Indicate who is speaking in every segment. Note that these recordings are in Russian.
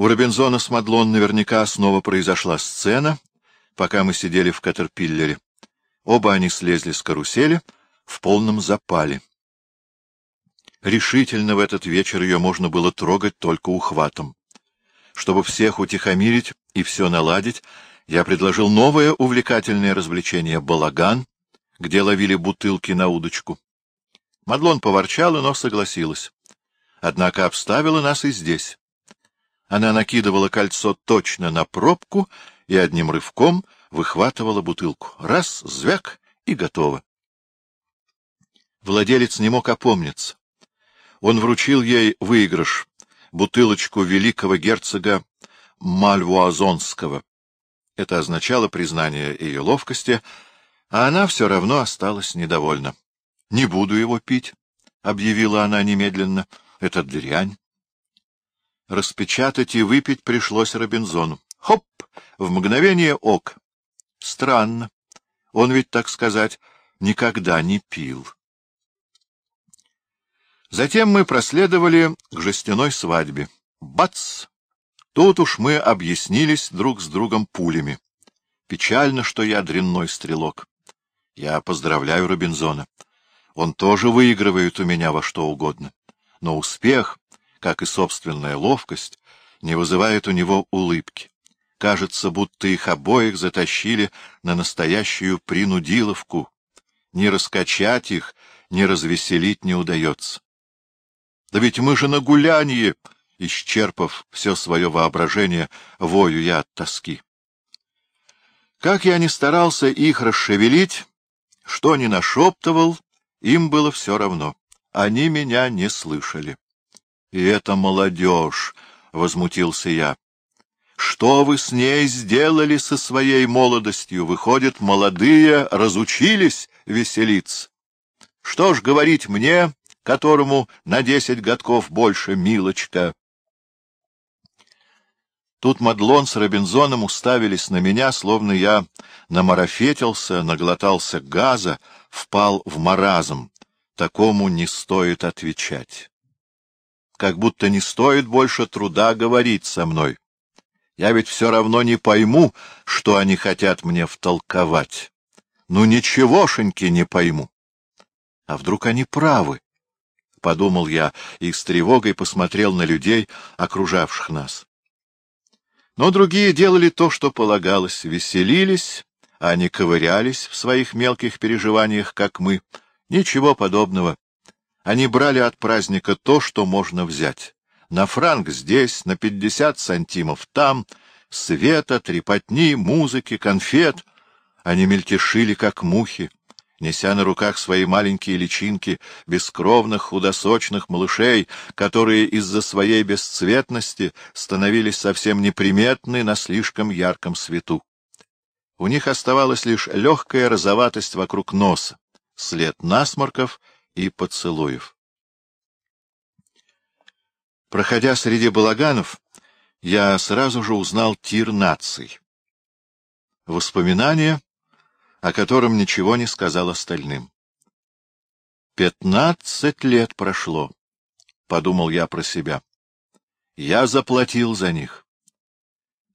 Speaker 1: У Робинзона с Мадлон наверняка снова произошла сцена, пока мы сидели в Катерпиллере. Оба они слезли с карусели в полном запале. Решительно в этот вечер ее можно было трогать только ухватом. Чтобы всех утихомирить и все наладить, я предложил новое увлекательное развлечение — балаган, где ловили бутылки на удочку. Мадлон поворчала, но согласилась. Однако обставила нас и здесь. Она накидывала кольцо точно на пробку и одним рывком выхватывала бутылку. Раз, звяк — и готово. Владелец не мог опомниться. Он вручил ей выигрыш, бутылочку великого герцога Мальвуазонского. Это означало признание ее ловкости, а она все равно осталась недовольна. — Не буду его пить, — объявила она немедленно. — Это дрянь. Распечатать и выпить пришлось Робинзону. Хоп! В мгновение ок. Странно. Он ведь, так сказать, никогда не пил. Затем мы проследовали к жестяной свадьбе. Бац! Тут уж мы объяснились друг с другом пулями. Печально, что я дрянной стрелок. Я поздравляю Робинзона. Он тоже выигрывает у меня во что угодно. Но успех как и собственная ловкость, не вызывает у него улыбки. Кажется, будто их обоих затащили на настоящую принудиловку. Не раскачать их, не развеселить не удается. Да ведь мы же на гулянье, исчерпав все свое воображение, вою я от тоски. Как я ни старался их расшевелить, что ни нашептывал, им было все равно. Они меня не слышали. — И это молодежь! — возмутился я. — Что вы с ней сделали со своей молодостью? Выходит, молодые разучились веселиться. Что ж говорить мне, которому на десять годков больше, милочка? Тут Мадлон с Робинзоном уставились на меня, словно я намарафетился, наглотался газа, впал в маразм. Такому не стоит отвечать как будто не стоит больше труда говорить со мной. Я ведь все равно не пойму, что они хотят мне втолковать. Ну, ничегошеньки не пойму. А вдруг они правы? — подумал я и с тревогой посмотрел на людей, окружавших нас. Но другие делали то, что полагалось, веселились, а не ковырялись в своих мелких переживаниях, как мы. Ничего подобного. Они брали от праздника то, что можно взять. На франк здесь, на пятьдесят сантимов там, света, трепотни, музыки, конфет. Они мельтешили, как мухи, неся на руках свои маленькие личинки бескровных худосочных малышей, которые из-за своей бесцветности становились совсем неприметны на слишком ярком свету. У них оставалась лишь легкая розоватость вокруг носа, след насморков и поцелуев. Проходя среди балаганов, я сразу же узнал тир наций. Воспоминание, о котором ничего не сказал остальным. «Пятнадцать лет прошло», — подумал я про себя. «Я заплатил за них.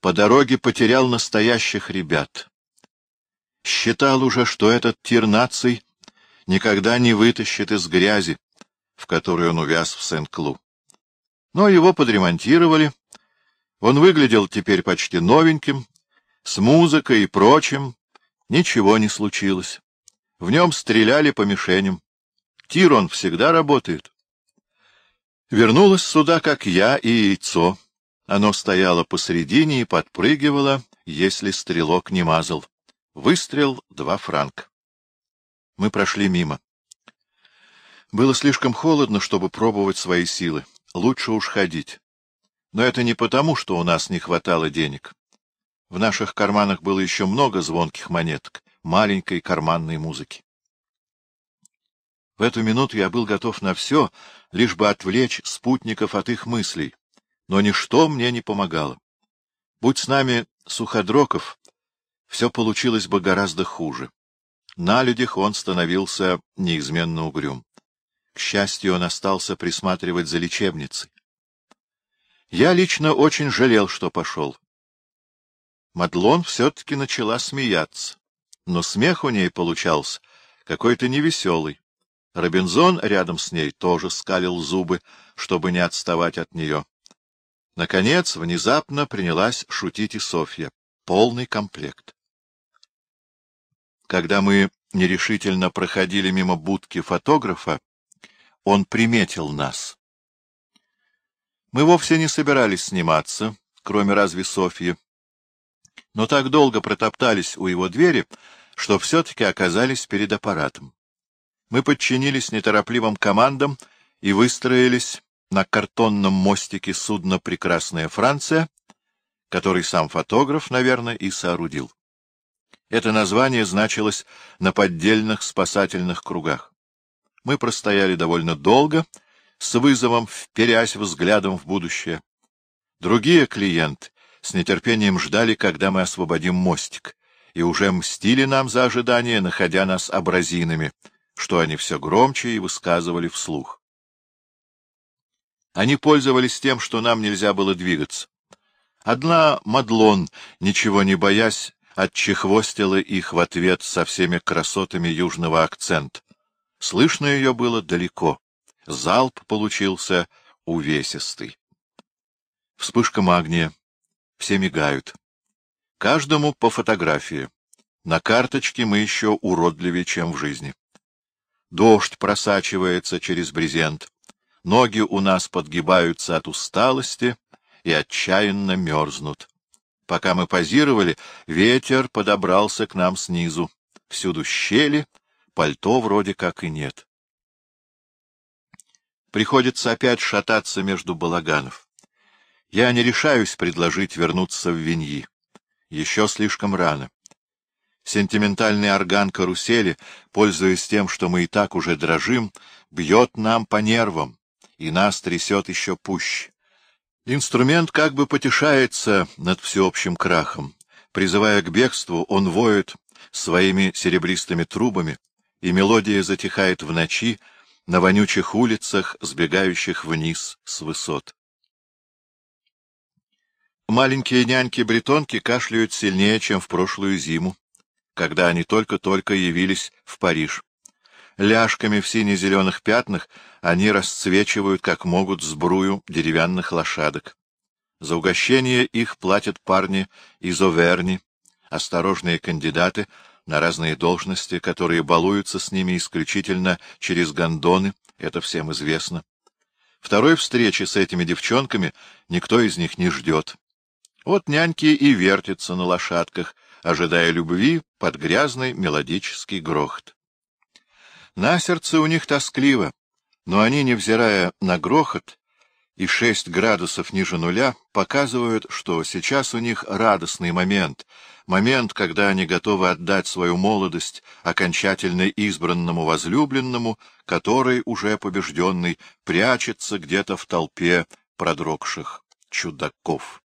Speaker 1: По дороге потерял настоящих ребят. Считал уже, что этот тир наций никогда не вытащит из грязи, в которой он увяз в Сент-Клу. Но его подремонтировали. Он выглядел теперь почти новеньким, с музыкой и прочим. Ничего не случилось. В нем стреляли по мишеням. Тир он всегда работает. Вернулась сюда, как я, и яйцо. Оно стояло посредине и подпрыгивало, если стрелок не мазал. Выстрел — два франка. Мы прошли мимо. Было слишком холодно, чтобы пробовать свои силы. Лучше уж ходить. Но это не потому, что у нас не хватало денег. В наших карманах было еще много звонких монеток, маленькой карманной музыки. В эту минуту я был готов на все, лишь бы отвлечь спутников от их мыслей. Но ничто мне не помогало. Будь с нами Суходроков, все получилось бы гораздо хуже. На людях он становился неизменно угрюм. К счастью, он остался присматривать за лечебницей. Я лично очень жалел, что пошел. Мадлон все-таки начала смеяться, но смех у ней получался какой-то невеселый. Робинзон рядом с ней тоже скалил зубы, чтобы не отставать от нее. Наконец, внезапно принялась шутить и Софья. Полный комплект. Когда мы нерешительно проходили мимо будки фотографа, он приметил нас. Мы вовсе не собирались сниматься, кроме разве Софьи, но так долго протоптались у его двери, что все-таки оказались перед аппаратом. Мы подчинились неторопливым командам и выстроились на картонном мостике судна «Прекрасная Франция», который сам фотограф, наверное, и соорудил. Это название значилось на поддельных спасательных кругах. Мы простояли довольно долго, с вызовом вперясь взглядом в будущее. Другие клиенты с нетерпением ждали, когда мы освободим мостик, и уже мстили нам за ожидание, находя нас абразинами, что они все громче и высказывали вслух. Они пользовались тем, что нам нельзя было двигаться. Одна Мадлон, ничего не боясь, отчехвостила их в ответ со всеми красотами южного акцента. Слышно ее было далеко. Залп получился увесистый. Вспышка магния. Все мигают. Каждому по фотографии. На карточке мы еще уродливее, чем в жизни. Дождь просачивается через брезент. Ноги у нас подгибаются от усталости и отчаянно мерзнут. Пока мы позировали, ветер подобрался к нам снизу. Всюду щели, пальто вроде как и нет. Приходится опять шататься между балаганов. Я не решаюсь предложить вернуться в Виньи. Еще слишком рано. Сентиментальный орган карусели, пользуясь тем, что мы и так уже дрожим, бьет нам по нервам, и нас трясет еще пуще. Инструмент как бы потешается над всеобщим крахом. Призывая к бегству, он воет своими серебристыми трубами, и мелодия затихает в ночи на вонючих улицах, сбегающих вниз с высот. Маленькие няньки-бретонки кашляют сильнее, чем в прошлую зиму, когда они только-только явились в Париж. Ляжками в сине-зеленых пятнах они расцвечивают, как могут, сбрую деревянных лошадок. За угощение их платят парни из Оверни, осторожные кандидаты на разные должности, которые балуются с ними исключительно через гондоны, это всем известно. Второй встречи с этими девчонками никто из них не ждет. Вот няньки и вертятся на лошадках, ожидая любви под грязный мелодический грохот. На сердце у них тоскливо, но они, невзирая на грохот и шесть градусов ниже нуля, показывают, что сейчас у них радостный момент, момент, когда они готовы отдать свою молодость окончательно избранному возлюбленному, который, уже побежденный, прячется где-то в толпе продрогших чудаков.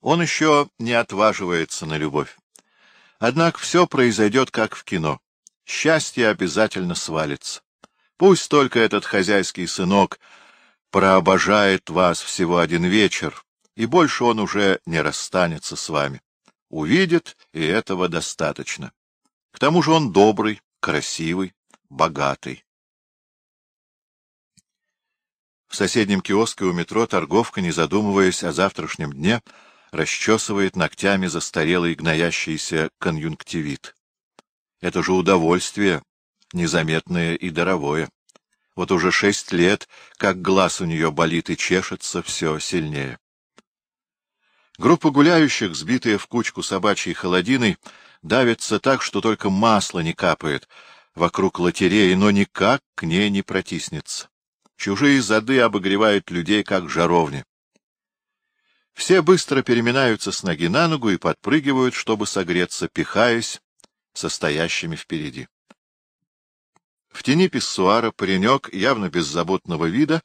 Speaker 1: Он еще не отваживается на любовь. Однако все произойдет, как в кино счастье обязательно свалится. Пусть только этот хозяйский сынок прообожает вас всего один вечер, и больше он уже не расстанется с вами. Увидит, и этого достаточно. К тому же он добрый, красивый, богатый. В соседнем киоске у метро торговка, не задумываясь о завтрашнем дне, расчесывает ногтями застарелый гноящийся конъюнктивит. Это же удовольствие, незаметное и даровое. Вот уже шесть лет, как глаз у нее болит и чешется все сильнее. Группа гуляющих, сбитая в кучку собачьей холодиной, давится так, что только масло не капает вокруг лотереи, но никак к ней не протиснется. Чужие зады обогревают людей, как жаровни. Все быстро переминаются с ноги на ногу и подпрыгивают, чтобы согреться, пихаясь состоящими впереди. В тени писсуара паренек, явно беззаботного вида,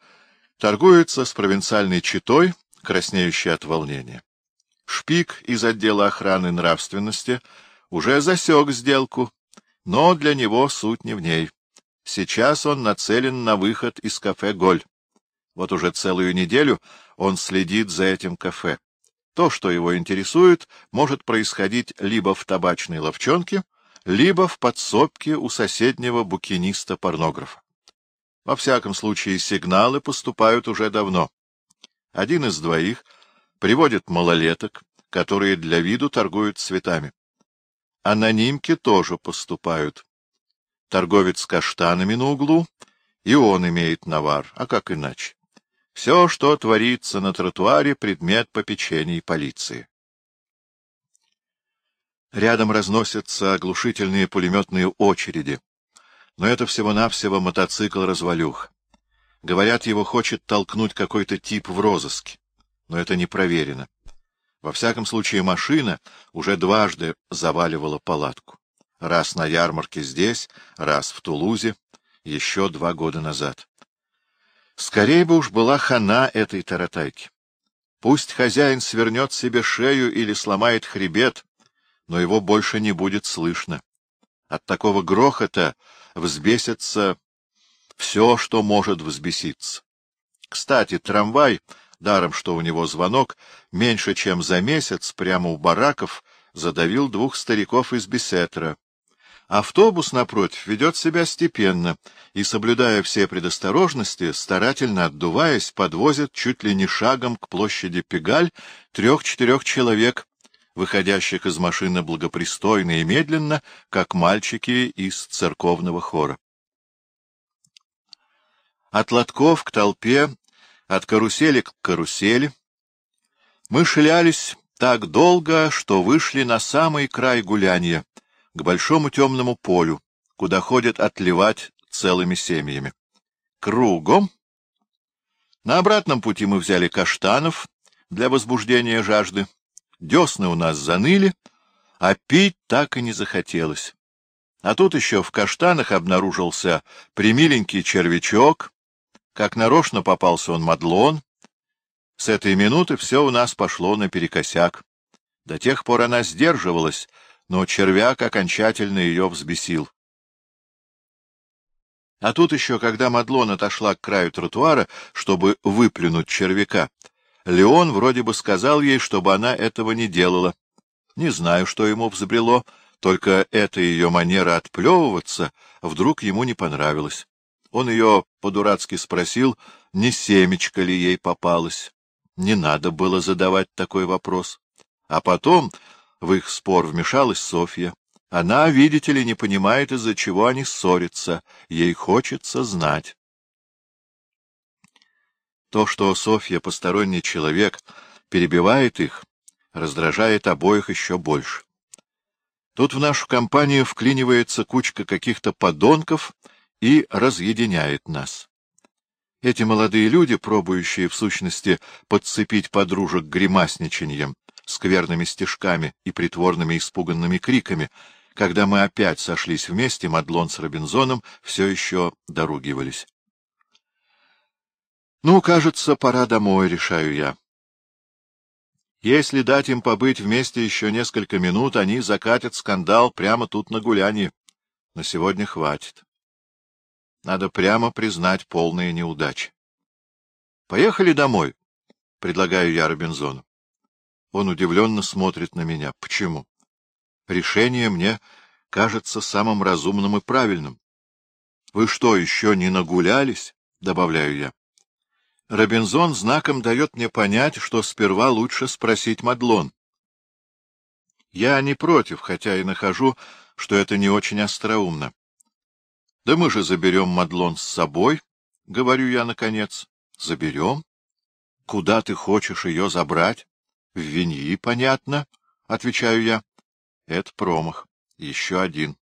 Speaker 1: торгуется с провинциальной читой, краснеющей от волнения. Шпик из отдела охраны нравственности уже засек сделку, но для него суть не в ней. Сейчас он нацелен на выход из кафе «Голь». Вот уже целую неделю он следит за этим кафе. То, что его интересует, может происходить либо в табачной ловчонке, либо в подсобке у соседнего букиниста-порнографа. Во всяком случае, сигналы поступают уже давно. Один из двоих приводит малолеток, которые для виду торгуют цветами. Анонимки тоже поступают. Торговец каштанами на углу, и он имеет навар, а как иначе? Все, что творится на тротуаре, предмет попечений полиции. Рядом разносятся оглушительные пулеметные очереди. Но это всего-навсего мотоцикл-развалюх. Говорят, его хочет толкнуть какой-то тип в розыске. Но это не проверено. Во всяком случае, машина уже дважды заваливала палатку. Раз на ярмарке здесь, раз в Тулузе, еще два года назад. Скорее бы уж была хана этой таратайки. Пусть хозяин свернет себе шею или сломает хребет, но его больше не будет слышно. От такого грохота взбесится все, что может взбеситься. Кстати, трамвай, даром что у него звонок, меньше чем за месяц прямо у бараков задавил двух стариков из Бесетра. Автобус, напротив, ведет себя степенно и, соблюдая все предосторожности, старательно отдуваясь, подвозит чуть ли не шагом к площади Пегаль трех-четырех человек, выходящих из машины благопристойно и медленно, как мальчики из церковного хора. От лотков к толпе, от карусели к карусели мы шлялись так долго, что вышли на самый край гуляния, к большому темному полю, куда ходят отливать целыми семьями. Кругом. На обратном пути мы взяли каштанов для возбуждения жажды. Десны у нас заныли, а пить так и не захотелось. А тут еще в каштанах обнаружился примиленький червячок, как нарочно попался он мадлон. С этой минуты все у нас пошло наперекосяк. До тех пор она сдерживалась, но червяк окончательно ее взбесил. А тут еще, когда Мадлон отошла к краю тротуара, чтобы выплюнуть червяка, Леон вроде бы сказал ей, чтобы она этого не делала. Не знаю, что ему взбрело, только эта ее манера отплевываться вдруг ему не понравилась. Он ее по-дурацки спросил, не семечко ли ей попалось. Не надо было задавать такой вопрос. А потом в их спор вмешалась Софья. Она, видите ли, не понимает, из-за чего они ссорятся. Ей хочется знать. То, что Софья, посторонний человек, перебивает их, раздражает обоих еще больше. Тут в нашу компанию вклинивается кучка каких-то подонков и разъединяет нас. Эти молодые люди, пробующие, в сущности, подцепить подружек гримасничаньем, скверными стежками и притворными испуганными криками, когда мы опять сошлись вместе, Мадлон с Робинзоном все еще доругивались. Ну, кажется, пора домой, решаю я. Если дать им побыть вместе еще несколько минут, они закатят скандал прямо тут на гулянье. На сегодня хватит. Надо прямо признать полные неудачи. — Поехали домой, — предлагаю я Робинзону. Он удивленно смотрит на меня. Почему? Решение мне кажется самым разумным и правильным. — Вы что, еще не нагулялись? — добавляю я. Робинзон знаком дает мне понять, что сперва лучше спросить Мадлон. Я не против, хотя и нахожу, что это не очень остроумно. — Да мы же заберем Мадлон с собой, — говорю я наконец. — Заберем? Куда ты хочешь ее забрать? — В Виньи, понятно, — отвечаю я. — Это промах. Еще один.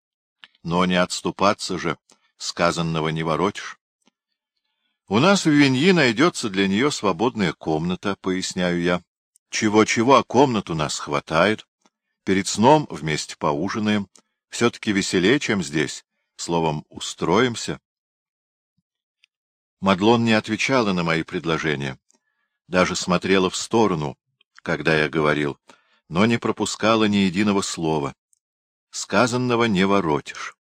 Speaker 1: Но не отступаться же, сказанного не воротишь. У нас в Виньи найдется для нее свободная комната, поясняю я. Чего-чего, а комнат у нас хватает. Перед сном вместе поужинаем. Все-таки веселее, чем здесь. Словом, устроимся. Мадлон не отвечала на мои предложения. Даже смотрела в сторону, когда я говорил, но не пропускала ни единого слова. Сказанного не воротишь.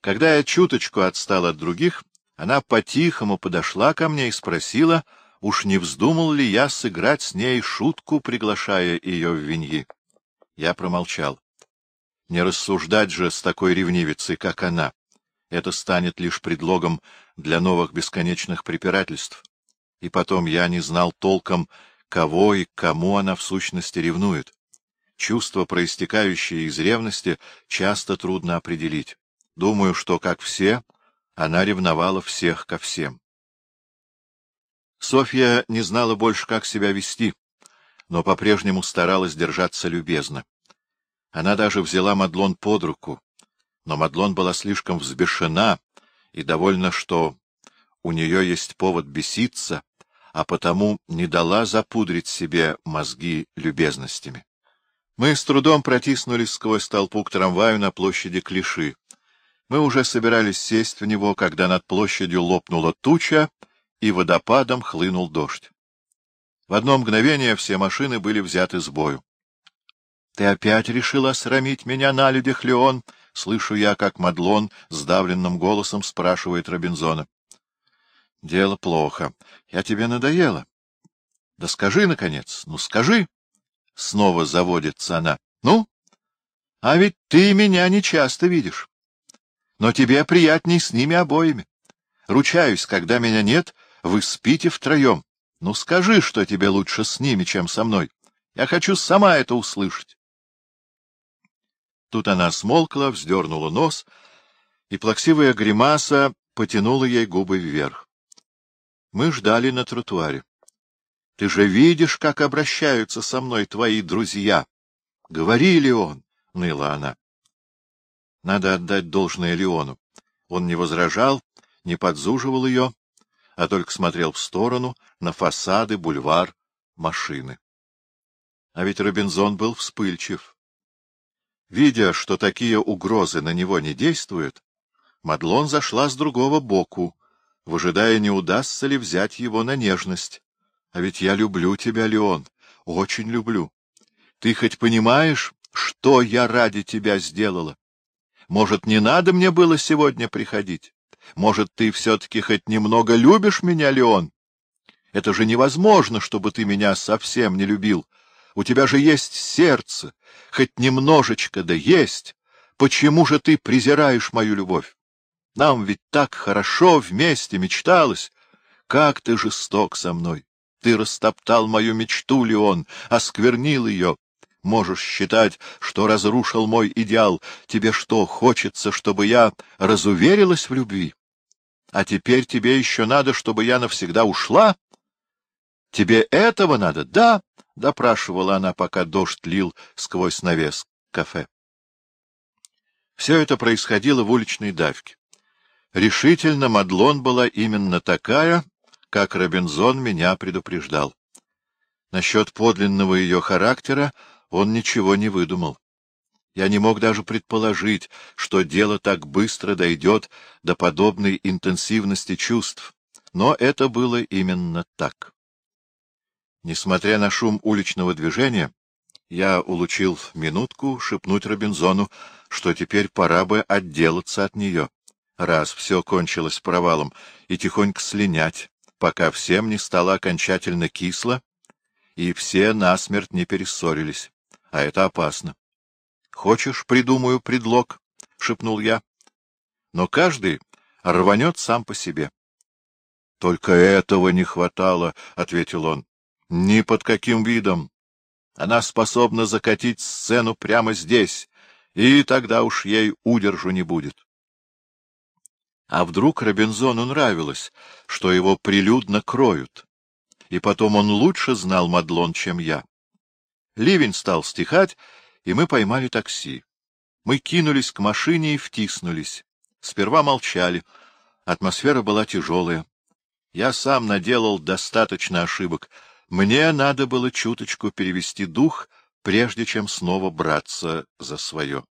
Speaker 1: Когда я чуточку отстал от других, Она по-тихому подошла ко мне и спросила, уж не вздумал ли я сыграть с ней шутку, приглашая ее в виньи. Я промолчал. Не рассуждать же с такой ревнивицей, как она. Это станет лишь предлогом для новых бесконечных препирательств. И потом я не знал толком, кого и кому она в сущности ревнует. Чувства, проистекающие из ревности, часто трудно определить. Думаю, что, как все, она ревновала всех ко всем. Софья не знала больше, как себя вести, но по-прежнему старалась держаться любезно. Она даже взяла Мадлон под руку, но Мадлон была слишком взбешена и довольна, что у нее есть повод беситься, а потому не дала запудрить себе мозги любезностями. Мы с трудом протиснулись сквозь толпу к трамваю на площади Клиши. Мы уже собирались сесть в него, когда над площадью лопнула туча, и водопадом хлынул дождь. В одно мгновение все машины были взяты с бою. — Ты опять решила срамить меня на людях, Леон? — слышу я, как Мадлон сдавленным голосом спрашивает Робинзона. — Дело плохо. Я тебе надоела. — Да скажи, наконец, ну скажи. Снова заводится она. — Ну? А ведь ты меня не часто видишь. Но тебе приятней с ними обоими. Ручаюсь, когда меня нет, вы спите втроем. Ну скажи, что тебе лучше с ними, чем со мной. Я хочу сама это услышать. Тут она смолкла, вздернула нос, и плаксивая гримаса потянула ей губы вверх. Мы ждали на тротуаре. — Ты же видишь, как обращаются со мной твои друзья. — Говори, Леон, — ныла она. Надо отдать должное Леону. Он не возражал, не подзуживал ее, а только смотрел в сторону, на фасады, бульвар, машины. А ведь Робинзон был вспыльчив. Видя, что такие угрозы на него не действуют, Мадлон зашла с другого боку, выжидая, не удастся ли взять его на нежность. А ведь я люблю тебя, Леон, очень люблю. Ты хоть понимаешь, что я ради тебя сделала? Может, не надо мне было сегодня приходить? Может, ты все-таки хоть немного любишь меня, Леон? Это же невозможно, чтобы ты меня совсем не любил. У тебя же есть сердце, хоть немножечко, да есть. Почему же ты презираешь мою любовь? Нам ведь так хорошо вместе мечталось. Как ты жесток со мной! Ты растоптал мою мечту, Леон, осквернил ее. Можешь считать, что разрушил мой идеал. Тебе что, хочется, чтобы я разуверилась в любви? А теперь тебе еще надо, чтобы я навсегда ушла? Тебе этого надо? Да, — допрашивала она, пока дождь лил сквозь навес кафе. Все это происходило в уличной давке. Решительно Мадлон была именно такая, как Робинзон меня предупреждал. Насчет подлинного ее характера он ничего не выдумал. Я не мог даже предположить, что дело так быстро дойдет до подобной интенсивности чувств, но это было именно так. Несмотря на шум уличного движения, я улучил минутку шепнуть Робинзону, что теперь пора бы отделаться от нее, раз все кончилось провалом, и тихонько слинять, пока всем не стало окончательно кисло, и все насмерть не перессорились. А это опасно. — Хочешь, придумаю предлог? — шепнул я. — Но каждый рванет сам по себе. — Только этого не хватало, — ответил он. — Ни под каким видом. Она способна закатить сцену прямо здесь, и тогда уж ей удержу не будет. А вдруг Робинзону нравилось, что его прилюдно кроют? И потом он лучше знал Мадлон, чем я. Ливень стал стихать, и мы поймали такси. Мы кинулись к машине и втиснулись. Сперва молчали. Атмосфера была тяжелая. Я сам наделал достаточно ошибок. Мне надо было чуточку перевести дух, прежде чем снова браться за свое.